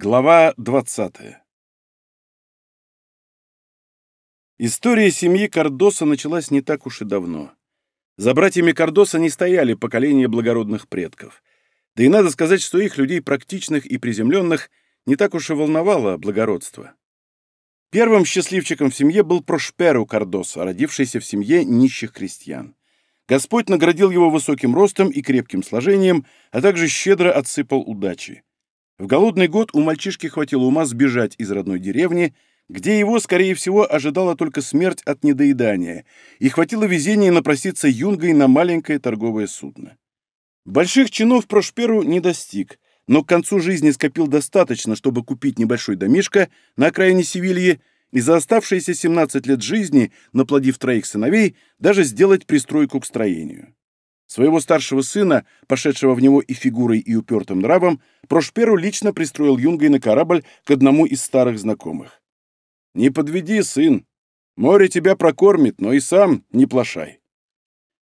Глава 20 История семьи Кардоса началась не так уж и давно. За братьями Кардоса не стояли поколения благородных предков. Да и надо сказать, что их, людей практичных и приземленных, не так уж и волновало благородство. Первым счастливчиком в семье был Прошперу Кардоса, родившийся в семье нищих крестьян. Господь наградил его высоким ростом и крепким сложением, а также щедро отсыпал удачи. В голодный год у мальчишки хватило ума сбежать из родной деревни, где его, скорее всего, ожидала только смерть от недоедания, и хватило везения напроситься юнгой на маленькое торговое судно. Больших чинов Прошперу не достиг, но к концу жизни скопил достаточно, чтобы купить небольшой домишко на окраине Севильи и за оставшиеся 17 лет жизни, наплодив троих сыновей, даже сделать пристройку к строению. Своего старшего сына, пошедшего в него и фигурой, и упертым нравом, Прошперу лично пристроил юнгой на корабль к одному из старых знакомых. «Не подведи, сын. Море тебя прокормит, но и сам не плашай».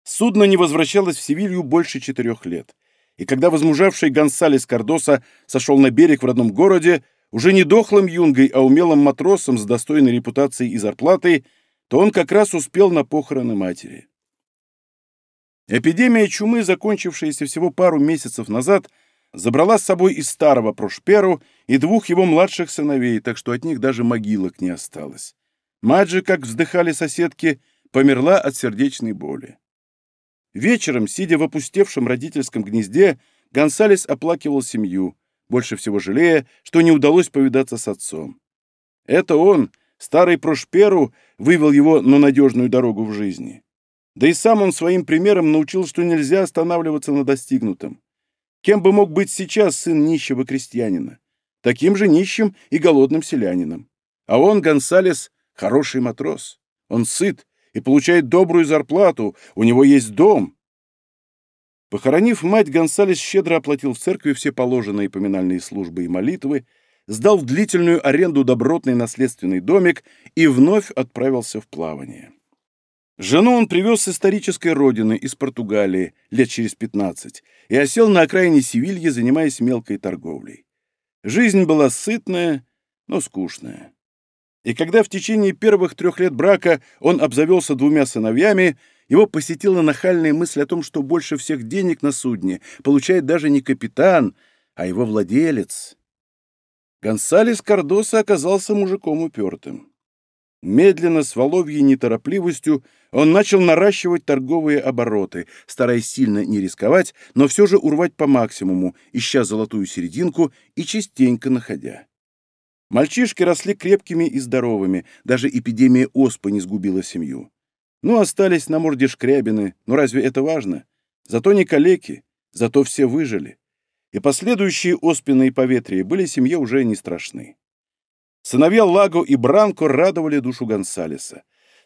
Судно не возвращалось в Севилью больше четырех лет, и когда возмужавший Гонсалес Кардоса сошел на берег в родном городе, уже не дохлым юнгой, а умелым матросом с достойной репутацией и зарплатой, то он как раз успел на похороны матери. Эпидемия чумы, закончившаяся всего пару месяцев назад, забрала с собой и старого Прошперу, и двух его младших сыновей, так что от них даже могилок не осталось. Мать же, как вздыхали соседки, померла от сердечной боли. Вечером, сидя в опустевшем родительском гнезде, Гонсалес оплакивал семью, больше всего жалея, что не удалось повидаться с отцом. Это он, старый Прошперу, вывел его на надежную дорогу в жизни. Да и сам он своим примером научил, что нельзя останавливаться на достигнутом. Кем бы мог быть сейчас сын нищего крестьянина? Таким же нищим и голодным селянином. А он, Гонсалес, хороший матрос. Он сыт и получает добрую зарплату, у него есть дом. Похоронив мать, Гонсалес щедро оплатил в церкви все положенные поминальные службы и молитвы, сдал в длительную аренду добротный наследственный домик и вновь отправился в плавание. Жену он привез с исторической родины, из Португалии, лет через 15, и осел на окраине Севильи, занимаясь мелкой торговлей. Жизнь была сытная, но скучная. И когда в течение первых трех лет брака он обзавелся двумя сыновьями, его посетила нахальная мысль о том, что больше всех денег на судне получает даже не капитан, а его владелец. Гонсалес Кардоса оказался мужиком упертым. Медленно, с воловьей неторопливостью, он начал наращивать торговые обороты, стараясь сильно не рисковать, но все же урвать по максимуму, ища золотую серединку и частенько находя. Мальчишки росли крепкими и здоровыми, даже эпидемия оспы не сгубила семью. Ну, остались на морде шкрябины, но разве это важно? Зато не калеки, зато все выжили. И последующие оспины и поветрия были семье уже не страшны. Сыновья Лаго и Бранко радовали душу Гонсалеса.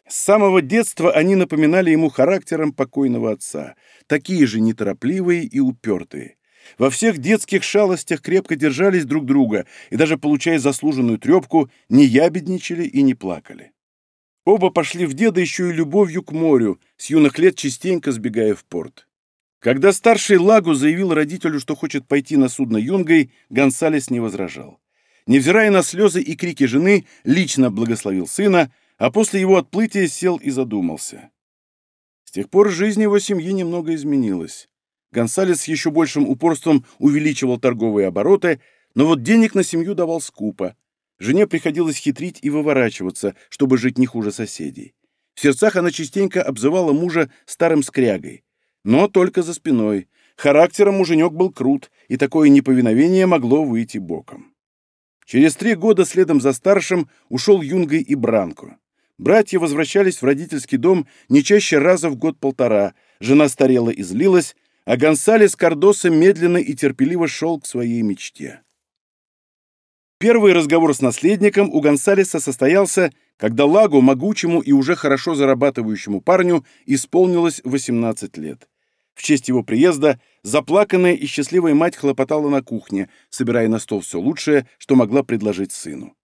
С самого детства они напоминали ему характером покойного отца, такие же неторопливые и упертые. Во всех детских шалостях крепко держались друг друга и даже получая заслуженную трепку, не ябедничали и не плакали. Оба пошли в деда еще и любовью к морю, с юных лет частенько сбегая в порт. Когда старший Лагу заявил родителю, что хочет пойти на судно юнгой, Гонсалес не возражал невзирая на слезы и крики жены, лично благословил сына, а после его отплытия сел и задумался. С тех пор жизнь его семьи немного изменилась. Гонсалес с еще большим упорством увеличивал торговые обороты, но вот денег на семью давал скупо. Жене приходилось хитрить и выворачиваться, чтобы жить не хуже соседей. В сердцах она частенько обзывала мужа старым скрягой. Но только за спиной. Характером муженек был крут, и такое неповиновение могло выйти боком. Через три года следом за старшим ушел Юнгой и Бранко. Братья возвращались в родительский дом не чаще раза в год-полтора, жена старела и злилась, а Гонсалес Кардоса медленно и терпеливо шел к своей мечте. Первый разговор с наследником у Гонсалеса состоялся, когда Лагу, могучему и уже хорошо зарабатывающему парню, исполнилось 18 лет. В честь его приезда заплаканная и счастливая мать хлопотала на кухне, собирая на стол все лучшее, что могла предложить сыну.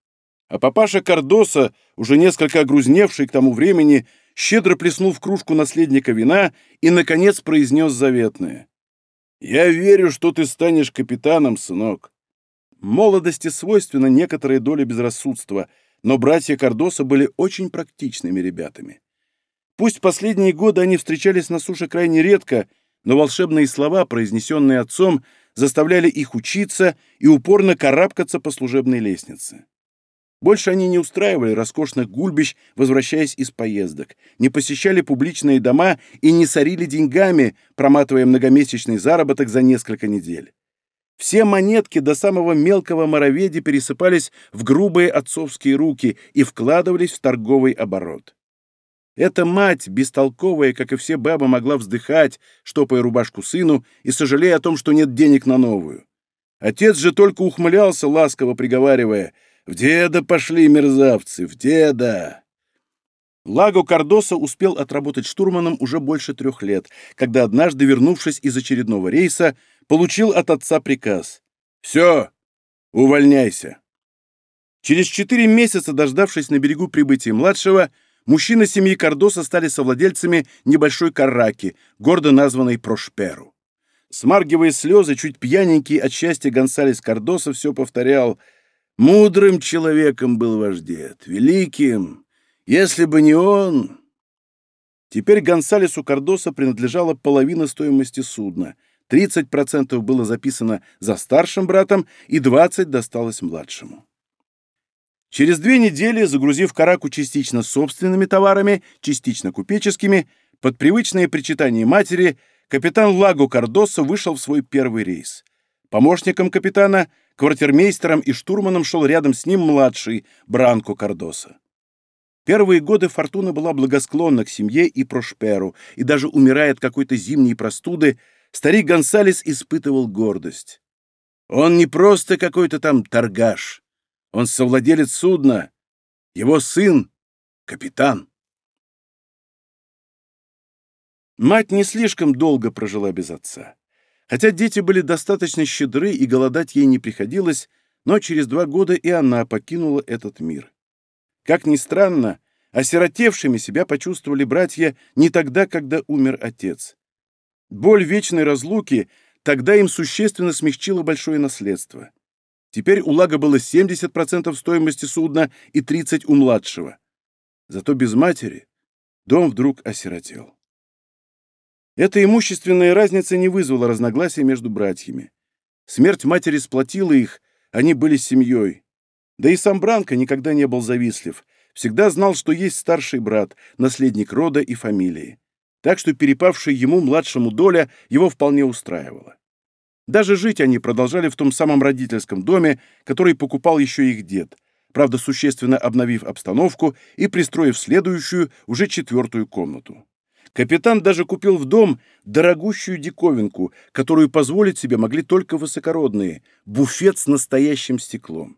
А папаша Кардоса, уже несколько огрузневший к тому времени, щедро плеснул в кружку наследника вина и, наконец, произнес заветное. «Я верю, что ты станешь капитаном, сынок. Молодости свойственна некоторая доля безрассудства, но братья Кардоса были очень практичными ребятами. Пусть последние годы они встречались на суше крайне редко, но волшебные слова, произнесенные отцом, заставляли их учиться и упорно карабкаться по служебной лестнице. Больше они не устраивали роскошных гульбищ, возвращаясь из поездок, не посещали публичные дома и не сорили деньгами, проматывая многомесячный заработок за несколько недель. Все монетки до самого мелкого мороведи пересыпались в грубые отцовские руки и вкладывались в торговый оборот. Эта мать, бестолковая, как и все бабы, могла вздыхать, штопая рубашку сыну и сожалея о том, что нет денег на новую. Отец же только ухмылялся, ласково приговаривая «В деда пошли мерзавцы, в деда!» Лаго Кардоса успел отработать штурманом уже больше трех лет, когда однажды, вернувшись из очередного рейса, получил от отца приказ «Все, увольняйся». Через четыре месяца, дождавшись на берегу прибытия младшего, мужчины семьи Кардоса стали совладельцами небольшой караки, гордо названной Прошперу. Смаргивая слезы, чуть пьяненький от счастья Гонсалес Кардоса все повторял «Мудрым человеком был вождет, великим, если бы не он...» Теперь Гонсалесу Кардоса принадлежала половина стоимости судна. 30% было записано за старшим братом и 20% досталось младшему. Через две недели, загрузив караку частично собственными товарами, частично купеческими, под привычное причитание матери, капитан Лаго Кардоса вышел в свой первый рейс. Помощником капитана, квартирмейстером и штурманом шел рядом с ним младший Бранко Кардоса. Первые годы Фортуна была благосклонна к семье и Прошперу, и даже умирая от какой-то зимней простуды, старик Гонсалес испытывал гордость. Он не просто какой-то там торгаш, он совладелец судна, его сын — капитан. Мать не слишком долго прожила без отца. Хотя дети были достаточно щедры и голодать ей не приходилось, но через два года и она покинула этот мир. Как ни странно, осиротевшими себя почувствовали братья не тогда, когда умер отец. Боль вечной разлуки тогда им существенно смягчила большое наследство. Теперь у Лага было 70% стоимости судна и 30% у младшего. Зато без матери дом вдруг осиротел. Эта имущественная разница не вызвала разногласий между братьями. Смерть матери сплотила их, они были семьей. Да и сам Бранко никогда не был завистлив, всегда знал, что есть старший брат, наследник рода и фамилии. Так что перепавшая ему младшему доля его вполне устраивала. Даже жить они продолжали в том самом родительском доме, который покупал еще их дед, правда, существенно обновив обстановку и пристроив следующую, уже четвертую комнату. Капитан даже купил в дом дорогущую диковинку, которую позволить себе могли только высокородные – буфет с настоящим стеклом.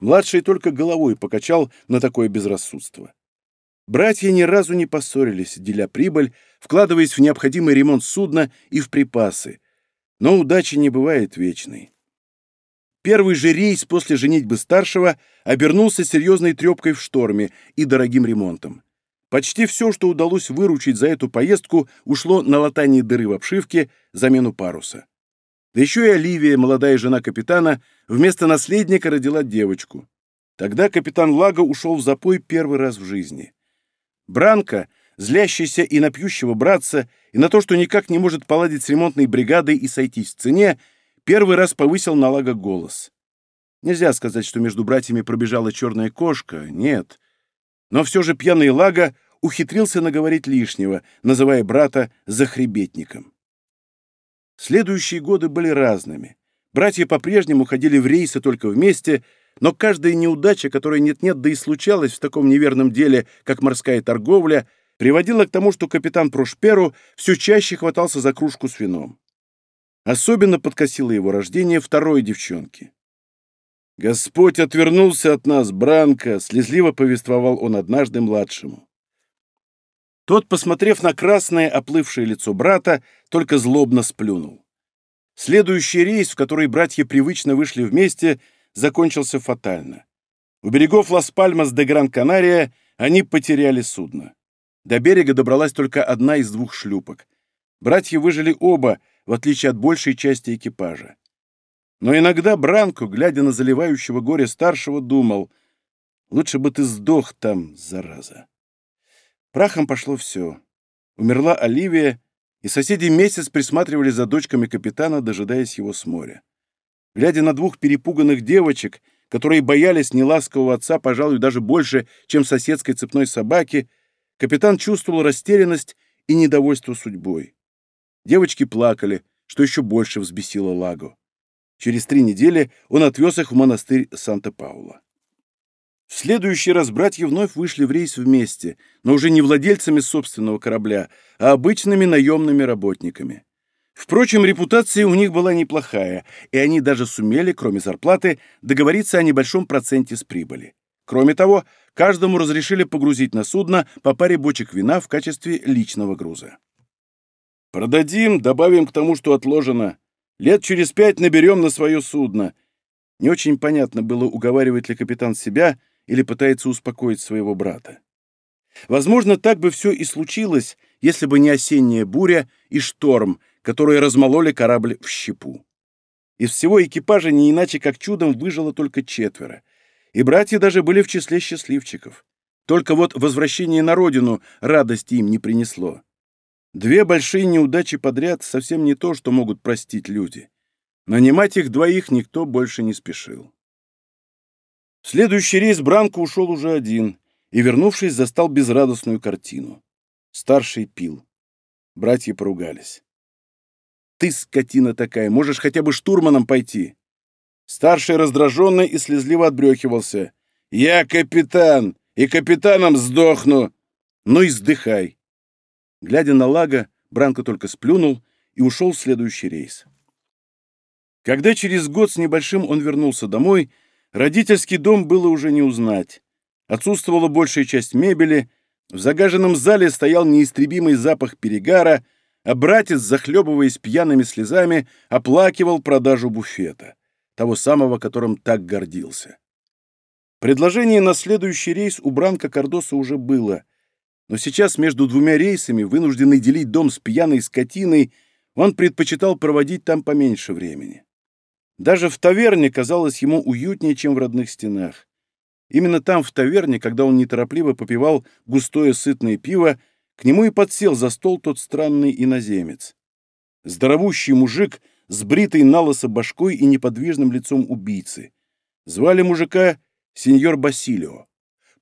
Младший только головой покачал на такое безрассудство. Братья ни разу не поссорились, деля прибыль, вкладываясь в необходимый ремонт судна и в припасы. Но удачи не бывает вечной. Первый же рейс после женитьбы старшего обернулся серьезной трепкой в шторме и дорогим ремонтом. Почти все, что удалось выручить за эту поездку, ушло на латание дыры в обшивке, замену паруса. Да еще и Оливия, молодая жена капитана, вместо наследника родила девочку. Тогда капитан Лаго ушел в запой первый раз в жизни. Бранко, злящийся и на пьющего братца, и на то, что никак не может поладить с ремонтной бригадой и сойтись в цене, первый раз повысил на Лаго голос. Нельзя сказать, что между братьями пробежала черная кошка, нет. Но все же пьяный Лаго ухитрился наговорить лишнего, называя брата захребетником. Следующие годы были разными. Братья по-прежнему ходили в рейсы только вместе, но каждая неудача, которая нет-нет, да и случалась в таком неверном деле, как морская торговля, приводила к тому, что капитан Прошперу все чаще хватался за кружку с вином. Особенно подкосило его рождение второй девчонки. «Господь отвернулся от нас, Бранко!» — слезливо повествовал он однажды младшему. Тот, посмотрев на красное оплывшее лицо брата, только злобно сплюнул. Следующий рейс, в который братья привычно вышли вместе, закончился фатально. У берегов Лас-Пальмас де Гран-Канария они потеряли судно. До берега добралась только одна из двух шлюпок. Братья выжили оба, в отличие от большей части экипажа. Но иногда Бранко, глядя на заливающего горе старшего, думал, «Лучше бы ты сдох там, зараза». Прахом пошло все. Умерла Оливия, и соседи месяц присматривали за дочками капитана, дожидаясь его с моря. Глядя на двух перепуганных девочек, которые боялись неласкового отца, пожалуй, даже больше, чем соседской цепной собаки, капитан чувствовал растерянность и недовольство судьбой. Девочки плакали, что еще больше взбесило Лагу. Через три недели он отвез их в монастырь Санта-Паула. В следующий раз братья вновь вышли в рейс вместе, но уже не владельцами собственного корабля, а обычными наемными работниками. Впрочем, репутация у них была неплохая, и они даже сумели, кроме зарплаты, договориться о небольшом проценте с прибыли. Кроме того, каждому разрешили погрузить на судно по паре бочек вина в качестве личного груза. «Продадим, добавим к тому, что отложено. Лет через пять наберем на свое судно». Не очень понятно было, уговаривает ли капитан себя или пытается успокоить своего брата. Возможно, так бы все и случилось, если бы не осенняя буря и шторм, которые размололи корабль в щепу. Из всего экипажа не иначе как чудом выжило только четверо, и братья даже были в числе счастливчиков. Только вот возвращение на родину радости им не принесло. Две большие неудачи подряд совсем не то, что могут простить люди. Нанимать их двоих никто больше не спешил. В следующий рейс Бранко ушел уже один и, вернувшись, застал безрадостную картину. Старший пил. Братья поругались. «Ты, скотина такая, можешь хотя бы штурманом пойти!» Старший раздраженно и слезливо отбрехивался. «Я капитан, и капитаном сдохну!» «Ну и сдыхай!» Глядя на Лага, Бранко только сплюнул и ушел в следующий рейс. Когда через год с небольшим он вернулся домой, родительский дом было уже не узнать. Отсутствовала большая часть мебели, в загаженном зале стоял неистребимый запах перегара, а братец, захлебываясь пьяными слезами, оплакивал продажу буфета, того самого, которым так гордился. Предложение на следующий рейс у Бранка Кардоса уже было — но сейчас между двумя рейсами, вынужденный делить дом с пьяной скотиной, он предпочитал проводить там поменьше времени. Даже в таверне казалось ему уютнее, чем в родных стенах. Именно там, в таверне, когда он неторопливо попивал густое сытное пиво, к нему и подсел за стол тот странный иноземец. Здоровущий мужик с бритой налысо башкой и неподвижным лицом убийцы. Звали мужика сеньор Басилио.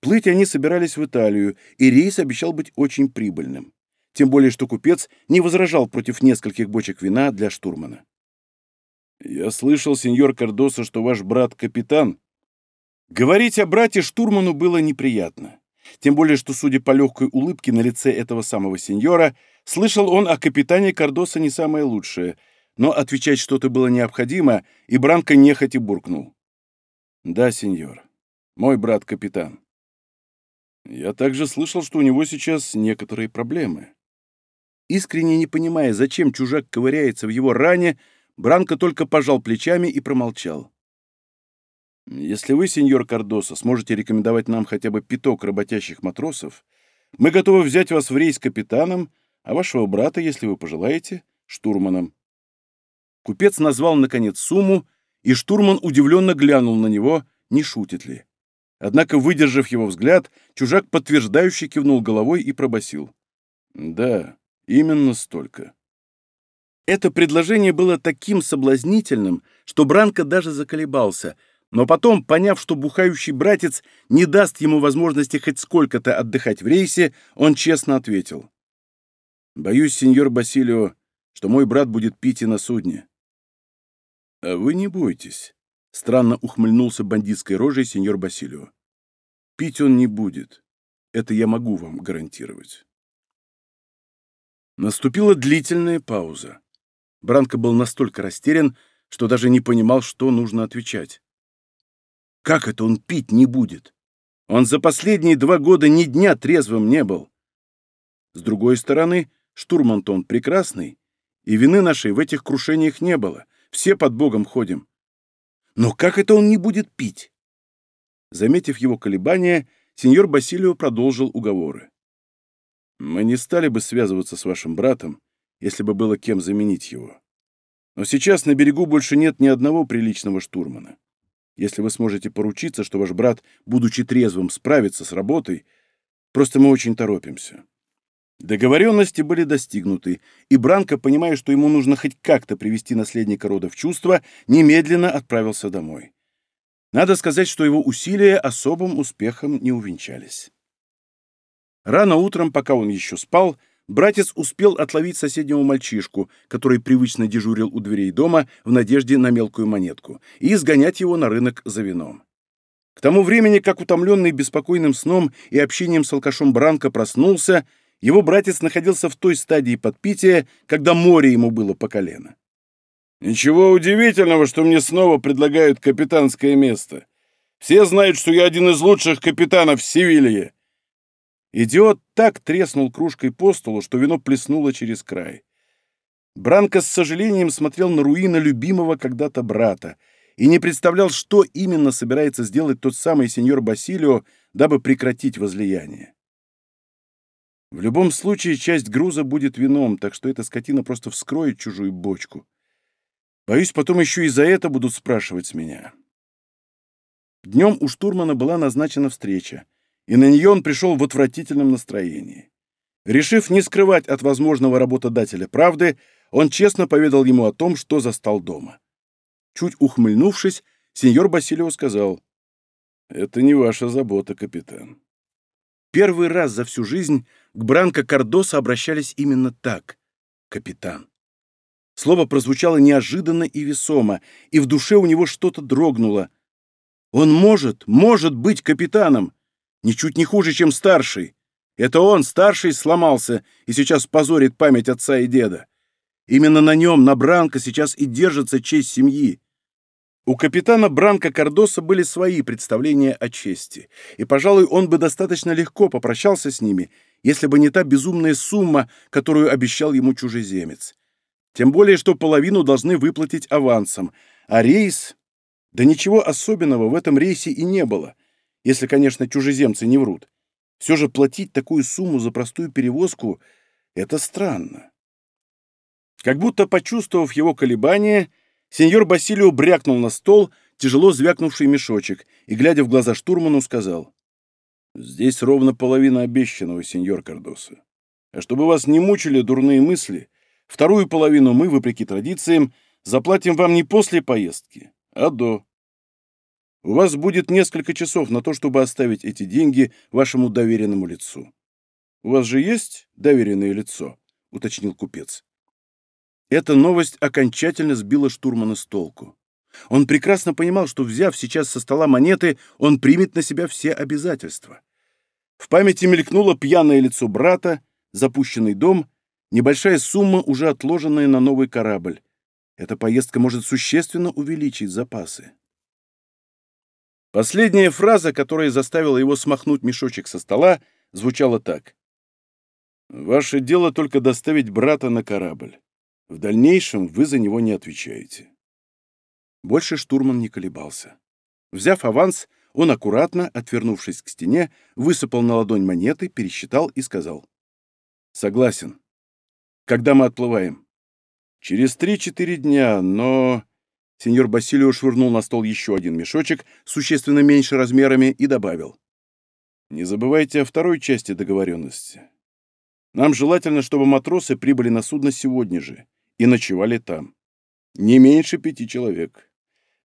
Плыть они собирались в Италию, и рейс обещал быть очень прибыльным. Тем более, что купец не возражал против нескольких бочек вина для штурмана. «Я слышал, сеньор Кардоса, что ваш брат капитан». Говорить о брате штурману было неприятно. Тем более, что, судя по легкой улыбке на лице этого самого сеньора, слышал он о капитане Кардоса не самое лучшее, но отвечать что-то было необходимо, и Бранко нехотя буркнул. «Да, сеньор, мой брат капитан». Я также слышал, что у него сейчас некоторые проблемы. Искренне не понимая, зачем чужак ковыряется в его ране, Бранко только пожал плечами и промолчал. «Если вы, сеньор Кардоса, сможете рекомендовать нам хотя бы пяток работящих матросов, мы готовы взять вас в рейс капитаном, а вашего брата, если вы пожелаете, штурманом». Купец назвал, наконец, сумму, и штурман удивленно глянул на него, не шутит ли. Однако, выдержав его взгляд, чужак подтверждающе кивнул головой и пробасил: «Да, именно столько». Это предложение было таким соблазнительным, что Бранко даже заколебался, но потом, поняв, что бухающий братец не даст ему возможности хоть сколько-то отдыхать в рейсе, он честно ответил. «Боюсь, сеньор Басилио, что мой брат будет пить и на судне». «А вы не бойтесь. Странно ухмыльнулся бандитской рожей сеньор Басилио. Пить он не будет. Это я могу вам гарантировать. Наступила длительная пауза. Бранко был настолько растерян, что даже не понимал, что нужно отвечать. Как это он пить не будет? Он за последние два года ни дня трезвым не был. С другой стороны, штурман-то он прекрасный, и вины нашей в этих крушениях не было. Все под Богом ходим. Но как это он не будет пить? Заметив его колебания, сеньор Басилио продолжил уговоры. Мы не стали бы связываться с вашим братом, если бы было кем заменить его. Но сейчас на берегу больше нет ни одного приличного штурмана. Если вы сможете поручиться, что ваш брат, будучи трезвым, справится с работой, просто мы очень торопимся. Договоренности были достигнуты, и Бранко, понимая, что ему нужно хоть как-то привести наследника рода в чувство, немедленно отправился домой. Надо сказать, что его усилия особым успехом не увенчались. Рано утром, пока он еще спал, братец успел отловить соседнего мальчишку, который привычно дежурил у дверей дома в надежде на мелкую монетку, и изгонять его на рынок за вином. К тому времени, как утомленный беспокойным сном и общением с алкашом Бранко проснулся, его братец находился в той стадии подпития, когда море ему было по колено. «Ничего удивительного, что мне снова предлагают капитанское место. Все знают, что я один из лучших капитанов в Севилье». Идиот так треснул кружкой по столу, что вино плеснуло через край. Бранко с сожалением смотрел на руины любимого когда-то брата и не представлял, что именно собирается сделать тот самый сеньор Басилио, дабы прекратить возлияние. В любом случае, часть груза будет вином, так что эта скотина просто вскроет чужую бочку. Боюсь, потом еще и за это будут спрашивать с меня. Днем у штурмана была назначена встреча, и на нее он пришел в отвратительном настроении. Решив не скрывать от возможного работодателя правды, он честно поведал ему о том, что застал дома. Чуть ухмыльнувшись, сеньор Басилио сказал, «Это не ваша забота, капитан». Первый раз за всю жизнь к Бранко Кардоса обращались именно так — капитан. Слово прозвучало неожиданно и весомо, и в душе у него что-то дрогнуло. Он может, может быть капитаном, ничуть не хуже, чем старший. Это он, старший, сломался и сейчас позорит память отца и деда. Именно на нем, на Бранко, сейчас и держится честь семьи. У капитана Бранко Кардоса были свои представления о чести, и, пожалуй, он бы достаточно легко попрощался с ними, если бы не та безумная сумма, которую обещал ему чужеземец. Тем более, что половину должны выплатить авансом, а рейс... Да ничего особенного в этом рейсе и не было, если, конечно, чужеземцы не врут. Все же платить такую сумму за простую перевозку — это странно. Как будто почувствовав его колебания, Сеньор Басилио брякнул на стол тяжело звякнувший мешочек и, глядя в глаза штурману, сказал, «Здесь ровно половина обещанного, сеньор Кардоса. А чтобы вас не мучили дурные мысли, вторую половину мы, вопреки традициям, заплатим вам не после поездки, а до. У вас будет несколько часов на то, чтобы оставить эти деньги вашему доверенному лицу. У вас же есть доверенное лицо?» — уточнил купец. Эта новость окончательно сбила штурмана с толку. Он прекрасно понимал, что, взяв сейчас со стола монеты, он примет на себя все обязательства. В памяти мелькнуло пьяное лицо брата, запущенный дом, небольшая сумма, уже отложенная на новый корабль. Эта поездка может существенно увеличить запасы. Последняя фраза, которая заставила его смахнуть мешочек со стола, звучала так. «Ваше дело только доставить брата на корабль. В дальнейшем вы за него не отвечаете. Больше штурман не колебался. Взяв аванс, он аккуратно, отвернувшись к стене, высыпал на ладонь монеты, пересчитал и сказал. «Согласен. Когда мы отплываем?» «Через три-четыре дня, но...» Сеньор Басилио швырнул на стол еще один мешочек, существенно меньше размерами, и добавил. «Не забывайте о второй части договоренности. Нам желательно, чтобы матросы прибыли на судно сегодня же, и ночевали там. Не меньше пяти человек.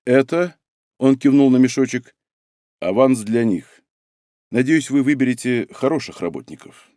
Это, он кивнул на мешочек, аванс для них. Надеюсь, вы выберете хороших работников.